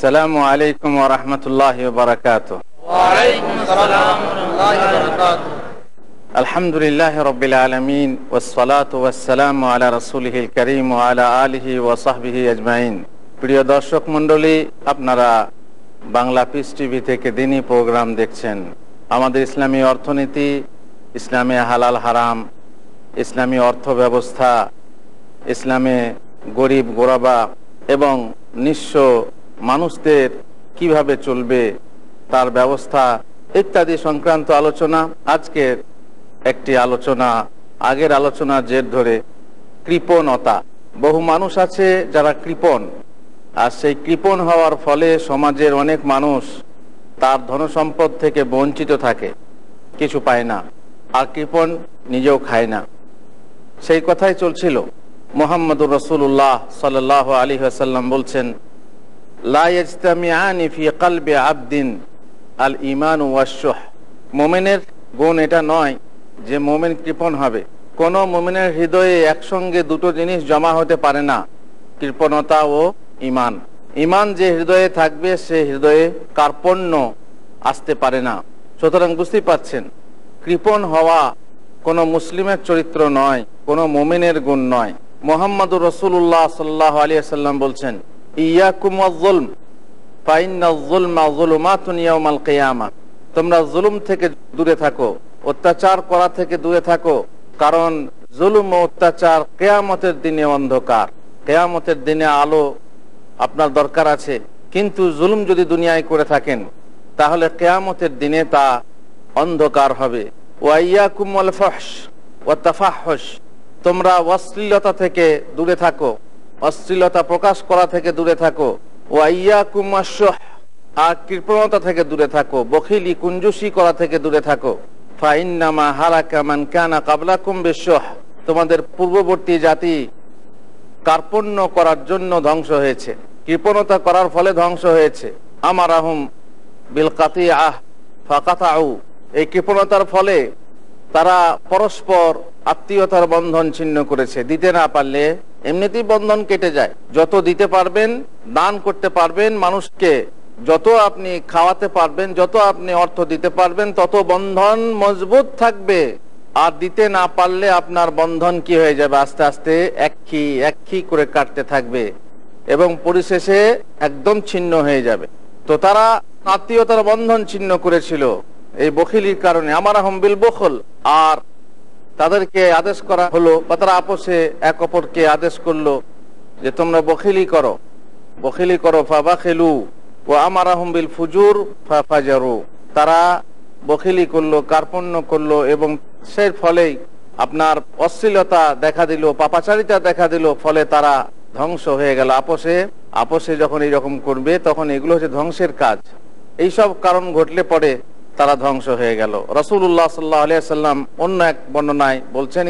আসসালামু আলাইকুম ওয়া রাহমাতুল্লাহি ওয়া বারাকাতুহু। ওয়া আলাইকুম আসসালাম ওয়া রাহমাতুল্লাহি ওয়া বারাকাতুহু। আলহামদুলিল্লাহি রাব্বিল আলামিন ওয়াস সালাতু ওয়াস সালামু আলা রাসূলিহিল কারীম ওয়া আলা আলিহি ওয়া সাহবিহি আজমাইন। প্রিয় দর্শক মণ্ডলী আপনারা বাংলা পিস টিভি থেকে দিনই প্রোগ্রাম দেখছেন। আমাদের ইসলামী অর্থনীতি ইসলামে হালাল হারাম ইসলামী অর্থ ব্যবস্থা ইসলামে গরিব গোরাবা এবং নিঃস্ব মানুষদের কীভাবে চলবে, তার ব্যবস্থা ইত্যাদি সংক্রান্ত আলোচনা, আজকের একটি আলোচনা, আগের আলোচনার জের ধরে কৃপণতা। বহু মানুষ আছে যারা কৃপণ, আর সেই কৃপণ হওয়ার ফলে সমাজের অনেক মানুষ তার ধনসম্পদ থেকে বঞ্চিত থাকে, কিছু পায় না, আর কৃপণ নিজেও খায় না। সেই কথাই চলছিল। মোহাম্মদুর রসুল্লাহ সাল আলী আসাল্লাম বলছেন লাইজতামিয়ানি আবদিন আল ইমান ওয়াশুহ মোমেনের গুণ এটা নয় যে মোমেন কৃপণ হবে। কোন মোমেনের হৃদয়ে একসঙ্গে দুটো জিনিস জমা হতে পারে না, কৃপণতা ও ইমান ইমান যে হৃদয়ে থাকবে, সে হৃদয়ে কার্পণ্য আসতে পারে না। সুতরাং বুঝতেই পারছেন, কৃপণ হওয়া কোনো মুসলিমের চরিত্র নয়, কোনো মোমেনের গুণ নয়। মোহাম্মদুর রসুল্লাহ সাল্লাহ আলিয়া সাল্লাম বলছেন ইয়াকুম তোমরা জুলুম থেকে দূরে থাকো, অত্যাচার করা থেকে দূরে থাকো, কারণ জুলুম ও অত্যাচার কেয়ামতের দিনে অন্ধকার। কেয়ামতের দিনে আলো আপনার দরকার আছে, কিন্তু জুলুম যদি দুনিয়ায় করে থাকেন, তাহলে কেয়ামতের দিনে তা অন্ধকার হবে। ওয়াইয়াকুমল ও তাফাহস তোমরা অশ্লীলতা থেকে দূরে থাকো অশ্লীলতা প্রকাশ করা থেকে দূরে থাকো। ওয়াইয়াকুম আর কৃপণতা থেকে দূরে থাকো। বখিলি কুঞ্জুসি করা থেকে দূরে থাকো। ফাইন্নামা হালাকা মান কানা বিশ্বহ তোমাদের পূর্ববর্তী জাতি কার্পণ্য করার জন্য ধ্বংস হয়েছে। কৃপণতা করার ফলে ধ্বংস হয়েছে। আমার আহম বিল কাতি আহ ফাকাতাউ, এই কৃপণতার ফলে তারা পরস্পর আত্মীয়তার বন্ধন ছিন্ন করেছে। দিতে না পারলে এমনিতেই বন্ধন কেটে যায়। যত দিতে পারবেন, দান করতে পারবেন, মানুষকে যত আপনি খাওয়াতে পারবেন, যত আপনি অর্থ দিতে পারবেন, তত বন্ধন মজবুত থাকবে। আর দিতে না পারলে আপনার বন্ধন কি হয়ে যাবে? আস্তে আস্তে একই একই করে কাটতে থাকবে এবং পরিশেষে একদম ছিন্ন হয়ে যাবে। তো তারা আত্মীয়তার বন্ধন ছিন্ন করেছিল। এই বখিলির কারণে। আমার আহমবিল বখল। আর তাদেরকে আদেশ করা হলো বা তারা আপোষে এক অপরকে আদেশ করল যে তোমরা বখিলি করো। বখিলি করো ফাবা খেলু ও আমার আহমবিল ফুজুর ফাজারু তারা বখিলি করল, কার্পণ্য করল এবং সেই ফলেই আপনার অশ্লীলতা দেখা দিল, পাপাচারিতা দেখা দিল, ফলে তারা ধ্বংস হয়ে গেল। আপোষে আপোষে যখন এইরকম করবে, তখন এগুলো হচ্ছে ধ্বংসের কাজ। এইসব কারণ ঘটলে পরে তারা ধ্বংস হয়ে গেল। রসুল্লাহ সাল্লাহ সাল্লাম অন্য এক বর্ণনায় বলছেন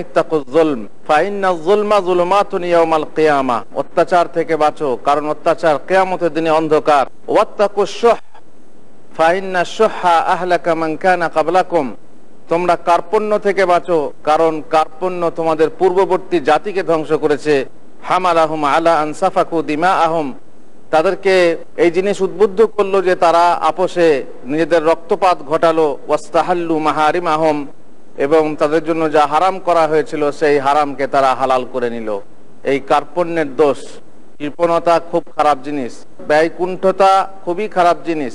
কেয়ামা। অত্যাচার থেকে বাঁচো, কারণ অত্যাচার কেয়ামতের দিনে অন্ধকার। তোমরা কার্পণ্য থেকে বাঁচো, কারণ কার্পণ্য তোমাদের পূর্ববর্তী জাতিকে ধ্বংস করেছে। হামাল আহম আলা আনসাফাকু দিমা আহম তাদেরকে এই জিনিস উদ্বুদ্ধ করল যে তারা আপোষে নিজেদের রক্তপাত ঘটালো, ওয়াস্তাহাল্লু মাহারিম আহম এবং তাদের জন্য যা হারাম করা হয়েছিল সেই হারামকে তারা হালাল করে নিল। এই কার্পণ্যের দোষ, কৃপণতা খুব খারাপ জিনিস, ব্যয়কুণ্ঠতা খুবই খারাপ জিনিস।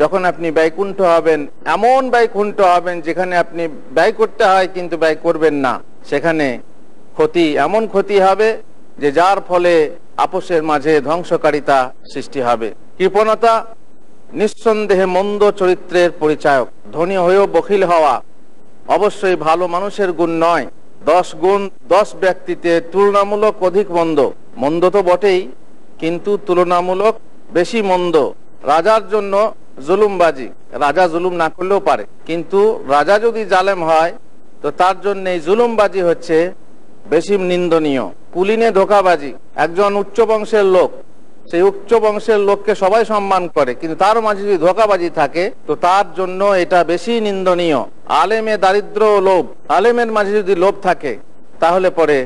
যখন আপনি ব্যয়কুণ্ঠ হবেন, এমন ব্যয়কুণ্ঠ হবেন যেখানে আপনি ব্যয় করতে হয় কিন্তু ব্যয় করবেন না। সেখানে ক্ষতি, এমন ক্ষতি হবে যে যার ফলে আপোষের মাঝে ধ্বংসকারিতা সৃষ্টি হবে। কৃপণতা, নিঃসন্দেহে মন্দ চরিত্রের পরিচায়ক। ধনী হয়েও বখিল হওয়া অবশ্যই ভালো মানুষের গুণ নয়। দশ গুণ দশ ব্যক্তিতে তুলনামূলক অধিক মন্দ। মন্দ তো বটেই, কিন্তু তুলনামূলক বেশি মন্দ। রাজার জন্য জুলুমবাজি। রাজা জুলুম না করলেও পারে। কিন্তু রাজা যদি জালেম হয়, তো তার জন্য জুলুমবাজি হচ্ছে বেশি নিন্দনীয়। পুলিনে ধোকাবাজি, একজন উচ্চ বংশের লোক। সেই উচ্চ বংশের লোককে সবাই সম্মান করে, কিন্তু তার মাঝে যদি ধোকাবাজি থাকে, তো তার জন্য এটা বেশি নিন্দনীয়। আলেমে দারিদ্র লোভ, আলেমের মাঝে যদি লোভ থাকে, তাহলে পরে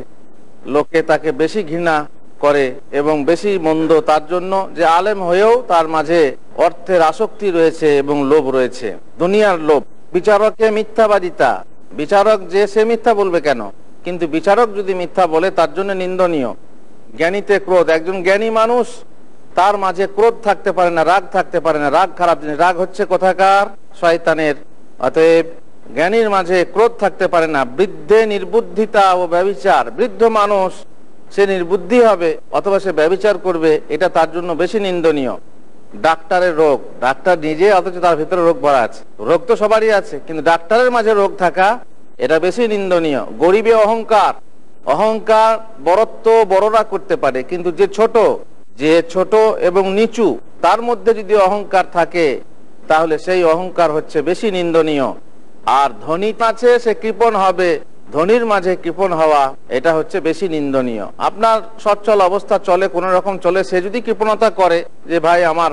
লোকে তাকে বেশি ঘৃণা করে এবং বেশি মন্দ তার জন্য যে আলেম হয়েও তার মাঝে অর্থের আসক্তি রয়েছে এবং লোভ রয়েছে। দুনিয়ার লোভ। বিচারকে মিথ্যাবাদিতা। বিচারক যে সে মিথ্যা বলবে কেন? কিন্তু বিচারক যদি মিথ্যা বলে, তার জন্য নিন্দনীয়। জ্ঞানীতে ক্রোধ। একজন জ্ঞানী মানুষ, তার মাঝে ক্রোধ থাকতে পারে না, রাগ থাকতে পারে না। রাগ খারাপ জিনিস। রাগ হচ্ছে কোথাকার? শয়তানের। অতএব জ্ঞানীর মাঝে ক্রোধ থাকতে পারে না। বৃদ্ধে নির্বুদ্ধিতা ও ব্যবিচার। বৃদ্ধ মানুষ, সে নির্বুদ্ধি হবে অথবা সে ব্যবিচার করবে, এটা তার জন্য বেশি নিন্দনীয়। ডাক্তারের রোগ। ডাক্তার নিজে অথচ তার ভিতরে রোগ ভরা আছে। রোগ তো সবারই আছে, কিন্তু ডাক্তারের মাঝে রোগ থাকা এটা বেশি নিন্দনীয়। গরিবে অহংকার। অহংকার বরত্ব বড়রা করতে পারে, কিন্তু যে ছোট যে ছোট এবং নিচু, তার মধ্যে যদি অহংকার থাকে, তাহলে সেই অহংকার হচ্ছে বেশি নিন্দনীয়। আর ধনী আছে সে কৃপণ হবে, ধনির মাঝে কৃপণ হওয়া, এটা হচ্ছে বেশি নিন্দনীয়। আপনার সচ্ছল অবস্থা চলে, কোন রকম চলে, সে যদি কৃপণতা করে যে, ভাই, আমার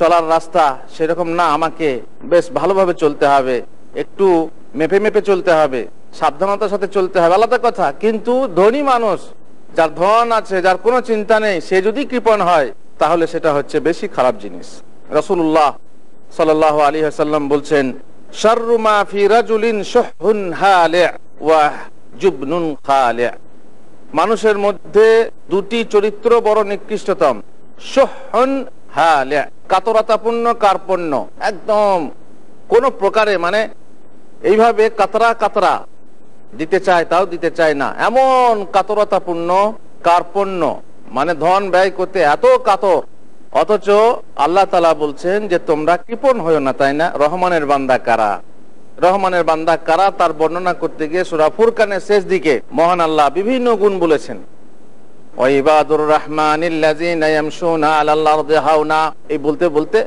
চলার রাস্তা সেরকম না, আমাকে বেশ ভালোভাবে চলতে হবে, একটু মেপে মেপে চলতে হবে, সাবধানতার সাথে চলতে হবে, আলাদা কথা। কিন্তু ধনী মানুষ, যার ধন আছে, যার কোনো চিন্তা নেই, সে যদি কৃপণ হয়, তাহলে সেটা হচ্ছে বেশি খারাপ জিনিস। রসুল্লাহ সাল আলী হাসাল্লাম বলছেন মানুষের মধ্যে দুটি চরিত্র বড় নিকৃষ্টতম কাতরতাপূর্ণ, কার্পণ্য, একদম কোন প্রকারে মানে এইভাবে কাতরা কাতরা দিতে চায়, তাও দিতে চায় না। এমন কাতরতাপূর্ণ কার্পণ্য মানে ধন ব্যয় করতে এত কাতর। অথচ আল্লাহ তালা বলছেন যে, তোমরা কৃপণ হইও না, তাই না? রহমানের বান্দা কারা? রহমানের বান্দা কারা, তার বর্ণনা করতে গিয়ে সুরা ফুরকানের শেষ দিকে মহান আল্লাহ বিভিন্ন গুণ বলেছেন। রহমান এই বলতে বলতে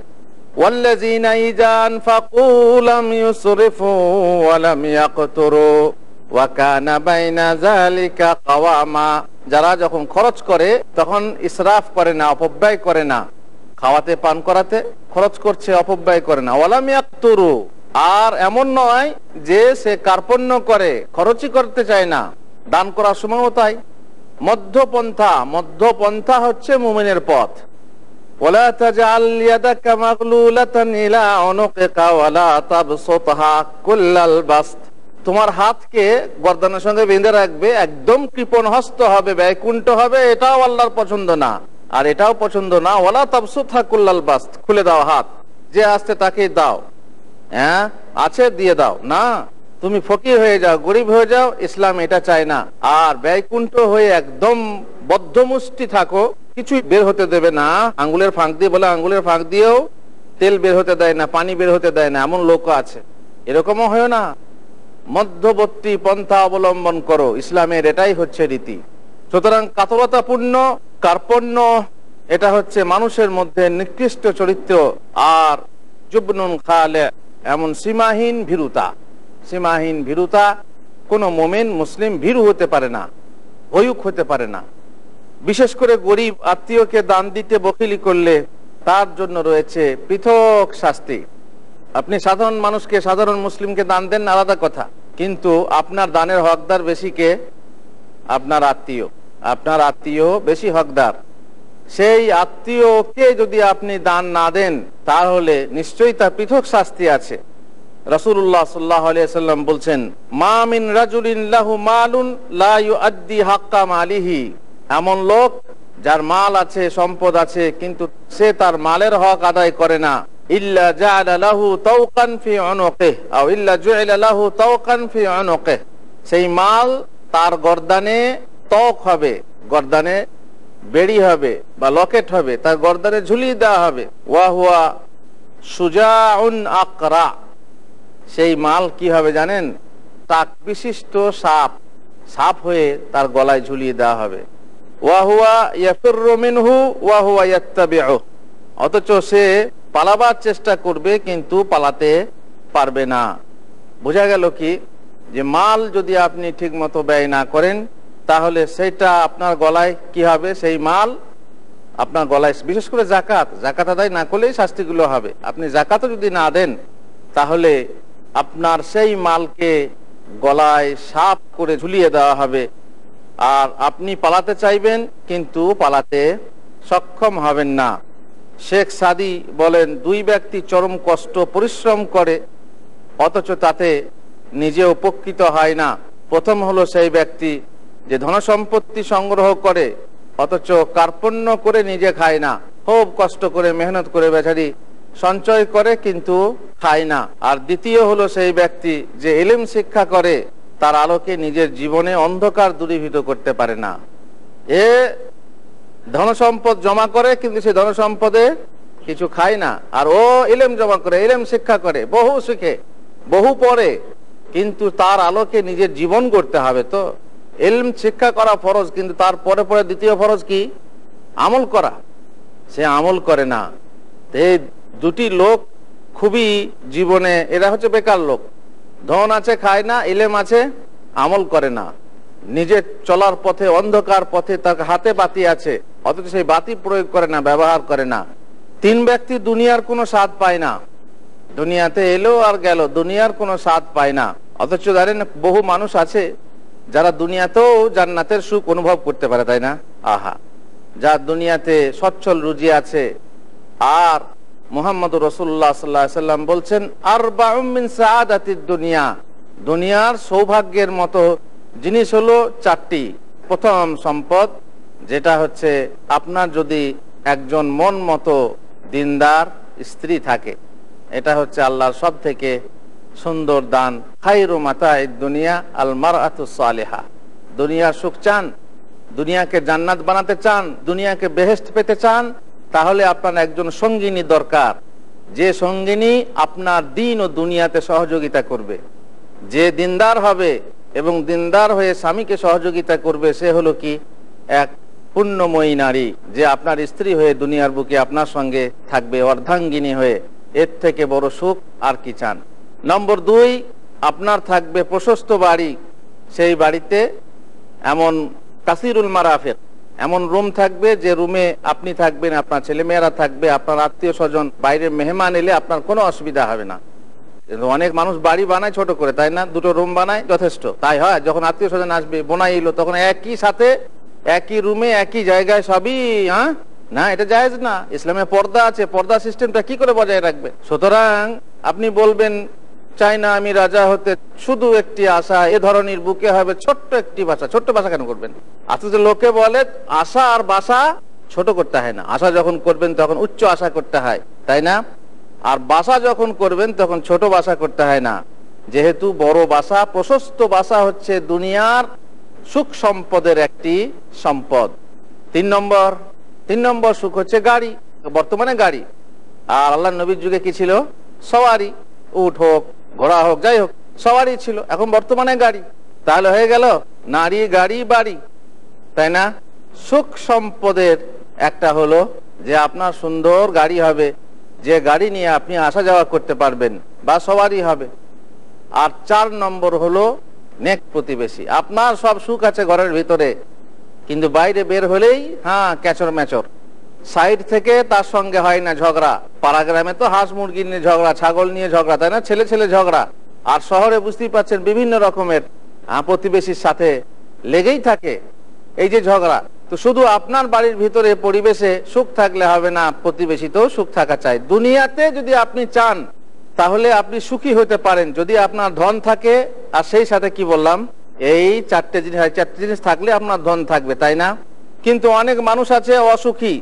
والذين إذا أنفقوا لم يسرفوا ولم يقتروا وكان بين ذلك قواما যারা যখন খরচ করে তখন ইসরাফ করে না অপব্যয় করে না খাওয়াতে পান করাতে খরচ করছে অপব্যয় করে না ওয়ালাম ইয়াকতুরু আর এমন নয় যে সে কার্পণ্য করে খরচই করতে চায় না দান করার সময়ও তাই মধ্যপন্থা মধ্যপন্থা হচ্ছে মুমিনের পথ ولا تجعل يدك مغلولة إلى عنقك ولا تبسطها كل البسط তোমার হাতকে গর্দানের সঙ্গে বেঁধে রাখবে একদম কৃপণ হস্ত হবে ব্যয়কুণ্ঠ হবে এটাও আল্লাহর পছন্দ না আর এটাও পছন্দ না ওলা তাবসুথা কুল্লাল বাস্ত খুলে দাও হাত যে আসতে তাকে দাও হ্যাঁ আছে দিয়ে দাও না তুমি ফকির হয়ে যাও গরিব হয়ে যাও ইসলাম এটা চায় না আর ব্যয়কুণ্ঠ হয়ে একদম বদ্ধমুষ্টি থাকো কিছুই বের হতে দেবে না। আঙ্গুলের ফাঁক দিয়ে বলে, আঙ্গুলের ফাঁক দিয়েও তেল বের হতে দেয় না, পানি বের হতে দেয় না, এমন লোক আছে। এরকমও হয় না। মধ্যবর্তী পন্থা অবলম্বন করো, ইসলামের এটাই হচ্ছে রীতি। সুতরাং কাতরতাপূর্ণ কার্পণ্য, এটা হচ্ছে মানুষের মধ্যে নিকৃষ্ট চরিত্র। আর জুবনুন খালে, এমন সীমাহীন ভীরুতা। সীমাহীন ভীরুতা, কোনো মোমেন, মুসলিম ভীরু হতে পারে না, ভয়ুক হতে পারে না। বিশেষ করে গরিব আত্মীয়কে দান দিতে বকিলি করলে তার জন্য রয়েছে পৃথক শাস্তি। আপনি সাধারণ মানুষকে, সাধারণ মুসলিমকে দান দেন আলাদা কথা। কিন্তু আপনার দানের হকদার বেশি কে? আপনার আত্মীয়। আপনার আত্মীয় বেশি হকদার। সেই আত্মীয়কে যদি আপনি দান না দেন, তাহলে নিশ্চয়ই তার পৃথক শাস্তি আছে। রসুল্লাহ সাল্লাহ সাল্লাম বলছেন মামিন লাহু মালুন এমন লোক যার মাল আছে, সম্পদ আছে, কিন্তু সে তার মালের হক আদায় করে না। সেই মাল তার গর্দানে তক হবে, গর্দানে বেড়ি হবে বা লকেট হবে, তার গর্দানে ঝুলিয়ে দেওয়া হবে। ওয়া হুয়া সুজাউন আকরা। সেই মাল কি হবে জানেন? টাক বিশিষ্ট সাপ সাপ হয়ে তার গলায় ঝুলিয়ে দেওয়া হবে। ওয়াহুয়া ওয়াহুয়া অথচ সে পালাবার চেষ্টা করবে, কিন্তু পালাতে পারবে না। বোঝা গেল কি? যে মাল যদি আপনি ঠিক মতো ব্যয় না করেন, তাহলে সেটা আপনার গলায় কি হবে? সেই মাল আপনার গলায়, বিশেষ করে জাকাত জাকাত আদায় না করলেই শাস্তিগুলো হবে। আপনি জাকাতও যদি না দেন, তাহলে আপনার সেই মালকে গলায় সাপ করে ঝুলিয়ে দেওয়া হবে। আর আপনি পালাতে চাইবেন, কিন্তু পালাতে সক্ষম হবেন না। শেখ সাদি বলেন, দুই ব্যক্তি চরম কষ্ট পরিশ্রম করে, অথচ তাতে নিজে উপকৃত হয় না। প্রথম হলো সেই ব্যক্তি যে ধনসম্পত্তি সংগ্রহ করে, অথচ কার্পণ্য করে নিজে খায় না। খুব কষ্ট করে, মেহনত করে বেচারি সঞ্চয় করে, কিন্তু খায় না। আর দ্বিতীয় হলো সেই ব্যক্তি যে এলিম শিক্ষা করে তার আলোকে নিজের জীবনে অন্ধকার দূরীভূত করতে পারে না। এ ধনসম্পদ জমা করে, কিন্তু সে ধনসম্পদে কিছু খায় না। আর ও ইলেম জমা করে, ইলেম শিক্ষা করে, বহু শিখে, বহু পড়ে, কিন্তু তার আলোকে নিজের জীবন করতে হবে তো। এলম শিক্ষা করা ফরজ, কিন্তু তার পরে পরে দ্বিতীয় ফরজ কি? আমল করা। সে আমল করে না। এই দুটি লোক খুবই জীবনে, এরা হচ্ছে বেকার লোক। ধন আছে, খায় না, ইলেম আছে, আমল করে না। নিজের চলার পথে, অন্ধকার পথে তার হাতে বাতি আছে, অথচ সেই বাতি প্রয়োগ করে না, ব্যবহার করে না। তিন ব্যক্তি দুনিয়ার কোনো স্বাদ পায় না। দুনিয়াতে এলো আর গেল, দুনিয়ার কোনো স্বাদ পায় না। অথচ জানেন বহু মানুষ আছে, যারা দুনিয়াতেও জান্নাতের সুখ অনুভব করতে পারে, তাই না? আহা! যার দুনিয়াতে সচ্ছল রুজি আছে, আর মোহাম্মদ রসুল্লাহ সাল্লাহ সাল্লাম বলছেন আর দুনিয়া। দুনিয়ার সৌভাগ্যের মতো জিনিস হলো চারটি। প্রথম সম্পদ, যেটা হচ্ছে আপনার যদি একজন মন মতো দিনদার স্ত্রী থাকে, এটা হচ্ছে আল্লাহর সব থেকে সুন্দর দান। খাইরু মাতা দুনিয়া আল মার সালেহা। দুনিয়ার সুখ চান, দুনিয়াকে জান্নাত বানাতে চান, দুনিয়াকে বেহেস্ট পেতে চান তাহলে আপনার একজন সঙ্গিনী দরকার। যে সঙ্গিনী আপনার দিন ও দুনিয়াতে সহযোগিতা করবে। যে দিনদার হবে এবং দিনদার হয়ে স্বামীকে সহযোগিতা করবে, সে হলো কি? এক পুণ্যময়ী নারী, যে আপনার স্ত্রী হয়ে দুনিয়ার বুকে আপনার সঙ্গে থাকবে, অর্ধাঙ্গিনী হয়ে। এর থেকে বড় সুখ আর কি চান? নম্বর দুই, আপনার থাকবে প্রশস্ত বাড়ি। সেই বাড়িতে এমন কাসিরুল মারাফের এমন রুম থাকবে যে রুমে আপনি থাকবেন, আপনার ছেলেমেয়েরা থাকবে, আপনার আত্মীয় স্বজন, বাইরের মেহমান এলে আপনার কোনো অসুবিধা হবে না। অনেক মানুষ বাড়ি বানায় ছোট করে, তাই না? দুটো রুম বানায় যথেষ্ট। তাই হয়, যখন আত্মীয় স্বজন আসবে, বোনাই এলো, তখন একই সাথে একই রুমে, একই জায়গায় সবই হ্যাঁ? না, এটা জায়েজ না। ইসলামে পর্দা আছে, পর্দা সিস্টেমটা কি করে বজায় রাখবে? সুতরাং আপনি বলবেন চাই না আমি রাজা হতে শুধু একটি আশা, এ ধরনের বুকে হবে ছোট্ট একটি বাসা। ছোট্ট বাসা কেন করবেন? আসলে লোকে বলে, আশা আর বাসা ছোট করতে হয় না। আশা যখন করবেন, তখন উচ্চ আশা করতে হয়, তাই না? আর বাসা যখন করবেন, তখন ছোট বাসা করতে হয় না। যেহেতু বড় বাসা, প্রশস্ত বাসা হচ্ছে দুনিয়ার সুখ সম্পদের একটি সম্পদ। তিন নম্বর তিন নম্বর সুখ হচ্ছে গাড়ি, বর্তমানে গাড়ি। আর আল্লাহ নবীর যুগে কি ছিল? সওয়ারি উঠ হোক ঘোড়া হোক, যাই হোক, সবারই ছিল, এখন বর্তমানে গাড়ি। তাহলে হয়ে গেল, নারী, গাড়ি, বাড়ি। তাই না? সুখ সম্পদের একটা হলো যে আপনার সুন্দর গাড়ি হবে, যে গাড়ি নিয়ে আপনি আসা যাওয়া করতে পারবেন, বা সবারই হবে। আর চার নম্বর হলো নেক প্রতিবেশী। আপনার সব সুখ আছে ঘরের ভিতরে, কিন্তু বাইরে বের হলেই হ্যাঁ ক্যাচর ম্যাচর সাইড থেকে তার সঙ্গে হয় না ঝগড়া। পাড়া গ্রামে তো হাঁস মুরগি নিয়ে ঝগড়া, ছাগল নিয়ে ঝগড়া, তাই না? ছেলে ছেলে ঝগড়া। আর শহরে বুঝতেই পাচ্ছেন বিভিন্ন রকমের প্রতিবেশীর সাথে লেগেই থাকে এই যে ঝগড়া। তো শুধু আপনার বাড়ির ভিতরে পরিবেশে সুখ থাকলে হবে না, প্রতিবেশীতেও সুখ থাকা চাই। দুনিয়াতে যদি আপনি চান, তাহলে আপনি সুখী হতে পারেন। যদি আপনার ধন থাকে, আর সেই সাথে কি বললাম? এই চারটে জিনিস চারটে জিনিস থাকলে আপনার ধন থাকবে, তাই না? কিন্তু অনেক মানুষ আছে অসুখী।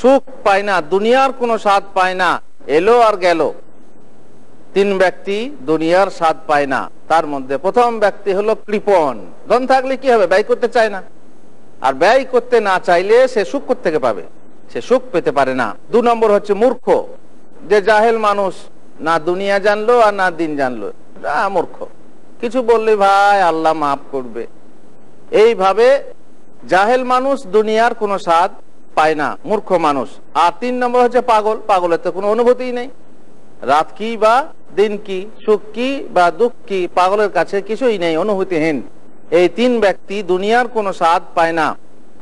সুখ পায় না, দুনিয়ার কোনো স্বাদ পায় না, এলো আর গেল। তিন ব্যক্তি দুনিয়ার স্বাদ পায় না, তার মধ্যে প্রথম ব্যক্তি হলো কৃপন ধন থাকলে কি হবে? ব্যয় করতে চায় না। আর ব্যয় করতে না চাইলে সে সুখ থেকে পাবে? সে সুখ পেতে পারে না। দু নম্বর হচ্ছে মূর্খ। যে জাহেল মানুষ, না দুনিয়া জানলো আর না দিন জানলো মূর্খ। কিছু বললে, ভাই, আল্লাহ মাফ করবে। এইভাবে জাহেল মানুষ দুনিয়ার কোনো স্বাদ পায় না, মূর্খ মানুষ। আর তিন নম্বর হচ্ছে পাগল। পাগলের তো কোনো অনুভূতি নেই। রাত কি বা দিন কি, সুখ কি বা দুঃখ কি, পাগলের কাছে কিছুই নেই, অনুভূতিহীন। এই তিন ব্যক্তি দুনিয়ার কোনো স্বাদ পায় না।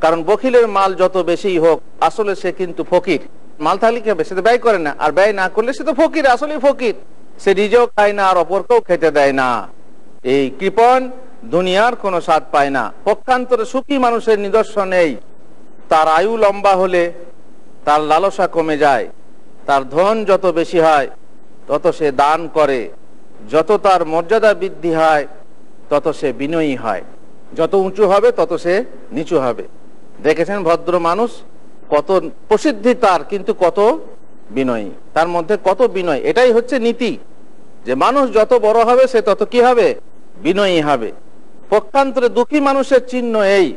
কারণ বকিলের মাল যত বেশি হোক, আসলে সে কিন্তু ফকির। মাল থাকলে কি হবে সে তো ব্যয় করে না। আর ব্যয় না করলে সে তো ফকির আসলে ফকির। সে নিজেও খায় না, আর অপরকেও খেতে দেয় না। এই কৃপন দুনিয়ার কোনো স্বাদ পায় না। পক্ষান্তরে সুখী মানুষের নিদর্শন এই তার আয়ু লম্বা হলে তার লালসা কমে যায়, তার ধন যত বেশি হয়, তত সে দান করে, যত তার মর্যাদা বৃদ্ধি হয়, তত সে বিনয়ী হয়। যত উঁচু হবে, তত সে নিচু হবে। দেখেছেন ভদ্র মানুষ কত প্রসিদ্ধি তার, কিন্তু কত বিনয়ী। তার মধ্যে কত বিনয়? এটাই হচ্ছে নীতি। যে মানুষ যত বড় হবে, সে তত কি হবে? বিনয়ী হবে। পক্ষান্তরে দুঃখী মানুষের চিহ্ন এই।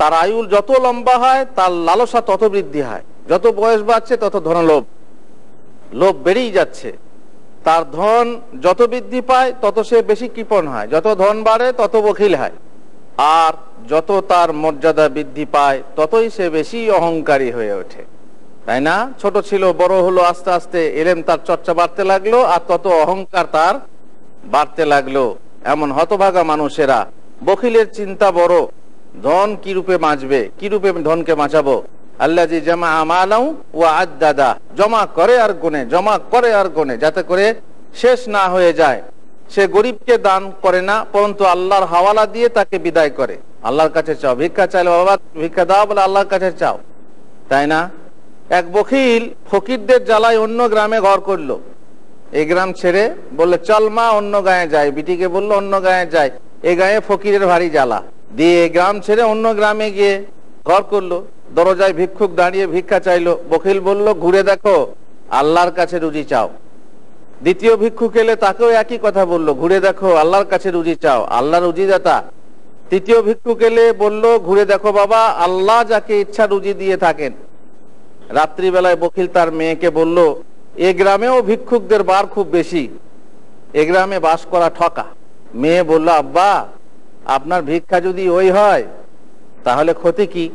তার আয়ু যত লম্বা হয়, তার লালসা তত বৃদ্ধি হয়। যত বয়স বাড়ছে, তত ধনলোভ লোভ বেড়েই যাচ্ছে। তার ধন যত বৃদ্ধি পায়, তত সে বেশি কৃপণ হয়। যত ধন বাড়ে, তত বখিল হয়। আর যত তার মর্যাদা বৃদ্ধি পায়, ততই সে বেশি অহংকারী হয়ে ওঠে। তাই না? ছোট ছিল, বড় হলো, আস্তে আস্তে এলেম তার চর্চা বাড়তে লাগল, আর তত অহংকার তার বাড়তে লাগল। এমন হতভাগা মানুষেরা। বখিলের চিন্তা বড়। ধন কি রূপে বাঁচবে? কি রূপে ধনকে বাঁচাবো? আল্লাহ জামা আমালাও ও আদাদা। জমা করে আর গুনে, জমা করে আর গুনে, যাতে করে শেষ না হয়ে যায়। সে গরিবকে দান করে না, পরন্তু আল্লাহর হাওয়ালা দিয়ে তাকে বিদায় করে। আল্লাহর কাছে চাও, ভিক্ষা চাইলে বাবা, ভিক্ষা দাও বলে আল্লাহর কাছে চাও। তাই না? এক বখিল ফকিরদের জ্বালায় অন্য গ্রামে ঘর করল। এই গ্রাম ছেড়ে বললে, চল মা, অন্য গায়ে যায় বিটিকে বলল, অন্য গায়ে যায় এই গায়ে ফকিরের ভারী জ্বালা। দিয়ে গ্রাম ছেড়ে অন্য গ্রামে গিয়ে ঘর করল, দরজায় ভিক্ষুক দাঁড়িয়ে ভিক্ষা চাইলো বকিল বলল, ঘুরে দেখো, আল্লাহর কাছে রুজি চাও। দ্বিতীয় ভিক্ষুক এলে তাকেও একই কথা বলল, ঘুরে দেখো, আল্লাহর কাছে রুজি চাও আল্লাহ রুজি দাতা তৃতীয় ভিক্ষুক এলে বলল, ঘুরে দেখো বাবা, আল্লাহ যাকে ইচ্ছা রুজি দিয়ে থাকেন। রাত্রিবেলায় বকিল তার মেয়েকে বলল, এ গ্রামেও ভিক্ষুকদের বার খুব বেশি, এ গ্রামে বাস করা ঠকা। মেয়ে বলল, আব্বা আপনার ভিক্ষা যদি ওই হয়, তাহলে ক্ষতি কি?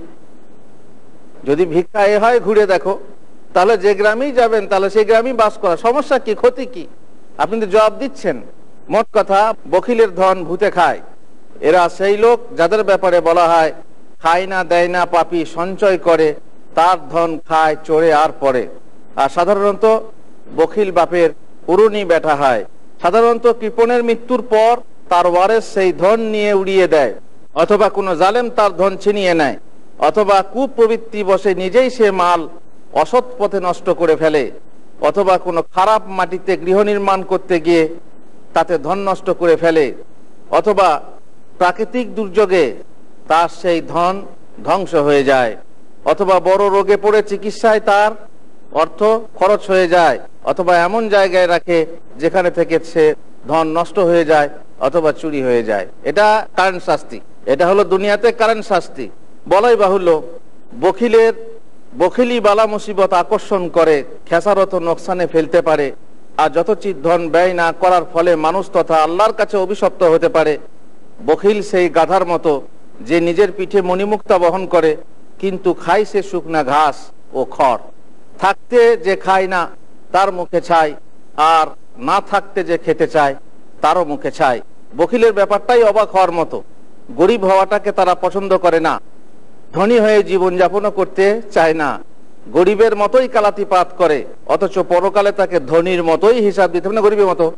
যদি ভিক্ষা এ হয়, ঘুরে দেখো। তাহলে যে গ্রামেই যাবেন, তাহলে সেই গ্রামেই বাস করা। সমস্যা কি? ক্ষতি কি? আপনি তো জবাব দিচ্ছেন। মোট কথা বকিলের ধন ভূতে খায়। এরা সেই লোক যাদের ব্যাপারে বলা হয়, খায় না, দেয় না, পাপি, সঞ্চয় করে, তার ধন খায়, চড়ে আর পরে আর সাধারণত বখিল বাপের পুরনি বেটা হয়। সাধারণত কৃপণের মৃত্যুর পর তার ওয়ারেস সেই ধন নিয়ে উড়িয়ে দেয়, অথবা কোনো জালেম তার ধন ছিনিয়ে নেয়, অথবা কুপ্রবৃত্তি বসে নিজেই সে মাল অসৎ পথে নষ্ট করে ফেলে, অথবা কোনো খারাপ মাটিতে গৃহ নির্মাণ করতে গিয়ে তাতে ধন নষ্ট করে ফেলে, অথবা প্রাকৃতিক দুর্যোগে তার সেই ধন ধ্বংস হয়ে যায়, অথবা বড় রোগে পড়ে চিকিৎসায় তার অর্থ খরচ হয়ে যায়, অথবা এমন জায়গায় রাখে যেখানে থেকে সে ধন নষ্ট হয়ে যায় অথবা চুরি হয়ে যায়। এটা কারেন্ট শাস্তি। এটা হলো দুনিয়াতে কারেন্ট শাস্তি। বলাই বাহুল্য, বখিলের, বখিলি বালা মুসিবত আকর্ষণ করে, খেসারত নোকসানে ফেলতে পারে, আর যথোচিত ধন ব্যয় না করার ফলে মানুষ তথা আল্লাহর কাছে অভিশপ্ত হতে পারে, বখিল সেই গাধার মতো যে নিজের পিঠে মণিমুক্তা বহন করে, কিন্তু খায় সে শুকনা ঘাস ও খড়। থাকতে যে খায় না, তার মুখে ছাই, আর না থাকতে যে খেতে চায় তারও মুখে ছাই। বকিলের ব্যাপারটাই অবাক হওয়ার মতো। গরিব হওয়াটাকে তারা পছন্দ করে না। ধনী হয়ে জীবনযাপনও করতে চায় না। গরিবের মতোই কালাতিপাত করে, অথচ পরকালে তাকে ধনীর মতোই হিসাব দিতে হবে। না গরিবের মতো।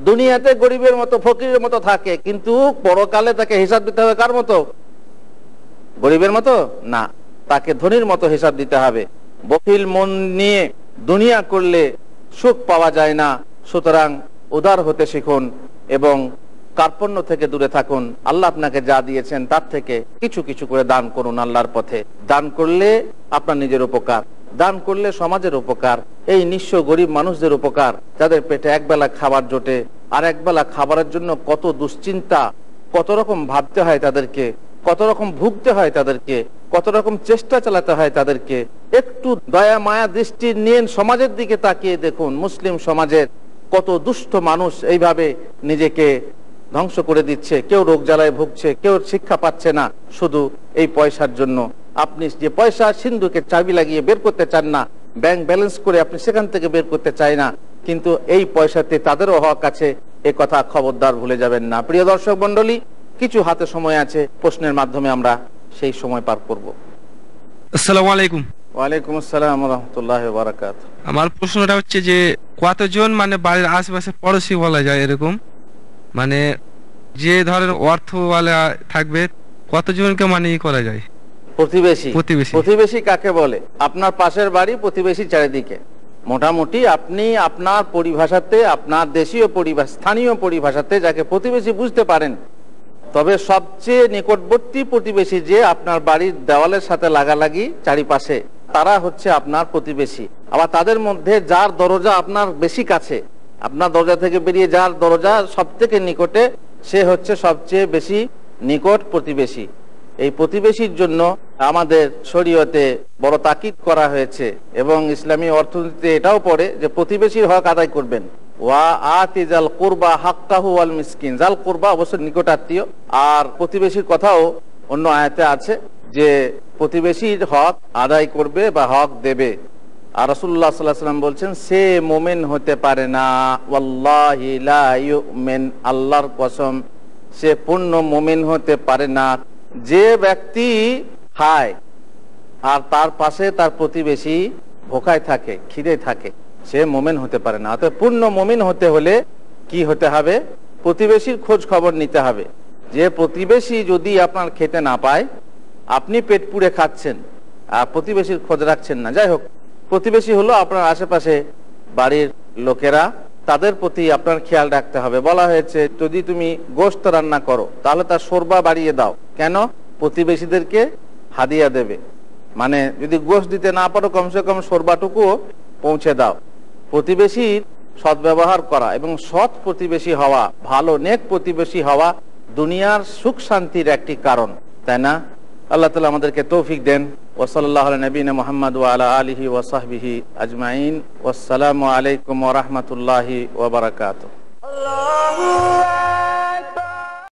দুনিয়াতে গরিবের মতো, ফকিরের মতো থাকে, কিন্তু পরকালে তাকে হিসাব দিতে হবে কার মতো? গরিবের মতো? না। তাকে ধনীর মতো হিসাব দিতে হবে। বকিল মন নিয়ে দুনিয়া করলে সুখ পাওয়া যায় না। সুতরাং উদার হতে শিখুন এবং কার্পণ্য থেকে দূরে থাকুন। আল্লাহ আপনাকে যা দিয়েছেন তার থেকে কিছু কিছু করে দান করুন আল্লাহর পথে। দান করলে আপনার নিজের উপকার, দান করলে সমাজের উপকার, এই নিঃস্ব গরিব মানুষদের উপকার। যাদের পেটে একবেলা খাবার জোটে, আর একবেলা খাবারের জন্য কত দুশ্চিন্তা, কত রকম ভাবতে হয় তাদেরকে, কত রকম ভুগতে হয় তাদেরকে, কত রকম চেষ্টা চালাতে হয় তাদেরকে। একটু দয়া, মায়া, দৃষ্টি নিয়ে সমাজের দিকে তাকিয়ে দেখুন, মুসলিম সমাজের কত দুষ্ট মানুষ এইভাবে নিজেকে ধ্বংস করে দিচ্ছে। কেউ রোগ জ্বালায় ভুগছে, কেউ শিক্ষা পাচ্ছে না। শুধু এই পয়সার জন্য। আপনি যে পয়সা সিন্ধুকে চাবি লাগিয়ে বের করতে চান না, ব্যাংক ব্যালেন্স করে আপনি সেখান থেকে বের করতে চায় না, কিন্তু এই পয়সাতে তাদেরও হক আছে, এ কথা খবরদার ভুলে যাবেন না। প্রিয় দর্শক মন্ডলী কিছু হাতে সময় আছে, প্রশ্নের মাধ্যমে আমরা সেই সময় পার করব। আসসালামু আলাইকুম। ওয়ালাইকুম আসসালাম রহমতুল্লাহ বারাকাত আমার প্রশ্নটা হচ্ছে যে কতজন মানে বাড়ির আশেপাশে পড়োশি বলা যায় এরকম? মানে যে ধরেন অর্থওয়ালা থাকবে কতজনকে মানে ই করা যায়? প্রতিবেশী। প্রতিবেশী। প্রতিবেশী কাকে বলে? আপনার পাশের বাড়ি প্রতিবেশী চারিদিকে। মোটামুটি আপনি আপনার পরিভাষাতে আপনার দেশীয় পরিভাষা স্থানীয় পরিভাষাতে যাকে প্রতিবেশী বুঝতে পারেন তবে সবচেয়ে নিকটবর্তী প্রতিবেশী যে আপনার বাড়ির দেওয়ালের সাথে লাগালাগি চারিপাশে। তারা হচ্ছে আপনার প্রতিবেশী। আবার তাদের মধ্যে যার দরজা আপনার বেশি কাছে, আপনার দরজা থেকে বেরিয়ে যার দরজা সব থেকে নিকটে, সে হচ্ছে সবচেয়ে বেশি নিকট প্রতিবেশী। এই প্রতিবেশীর জন্য আমাদের শরীয়তে বড় তাকিদ করা হয়েছে এবং ইসলামী অর্থনীতিতে এটাও পড়ে যে প্রতিবেশীর হক আদায় করবেন। ওয়া আতি জাল কুরবা হাক্কাহু ওয়াল মিসকিন জাল কুরবা অবশ্য নিকটাত্মীয়, আর প্রতিবেশীর কথাও অন্য আয়াতে আছে যে প্রতিবেশীর হক আদায় করবে বা হক দেবে। আর রসুল্লাহ সাল্লাহ সাল্লাম বলছেন, সে মোমেন হতে পারে না। ইউমিন, আল্লাহর কসম, সে পূর্ণ মোমেন হতে পারে না। যে ব্যক্তি খায় আর তার পাশে তার প্রতিবেশী ভোকায় থাকে, খিদে থাকে, সে মোমেন হতে পারে না। অর্থাৎ পূর্ণ মোমিন হতে হলে কি হতে হবে? প্রতিবেশীর খোঁজ খবর নিতে হবে। যে প্রতিবেশী যদি আপনার খেতে না পায়, আপনি পেট পুড়ে খাচ্ছেন, আর প্রতিবেশীর খোঁজ রাখছেন না। যাই হোক, প্রতিবেশী হলো আপনার আশেপাশে বাড়ির লোকেরা, তাদের প্রতি আপনার খেয়াল রাখতে হবে। বলা হয়েছে, যদি তুমি গোস্ত রান্না করো, তাহলে তার সরবা বাড়িয়ে দাও। কেন? প্রতিবেশীদেরকে হাদিয়া দেবে। মানে যদি গোস্ত দিতে না পারো, কমসে কম সরবাটুকুও পৌঁছে দাও। প্রতিবেশীর সদ্ব্যবহার করা এবং সৎ প্রতিবেশী হওয়া, ভালো, নেক প্রতিবেশী হওয়া দুনিয়ার সুখ শান্তির একটি কারণ, তাই না? আল্লাহ তালা আমাদেরকে তৌফিক দেন। ওসল্লাহ নবীন মোহাম্মদ ওয়ালা আলহি ওসাহবিহি আজমাইন। ওসালামু আলাইকুম ওরহমতুল্লাহি ওবরাকাত আল্লাহ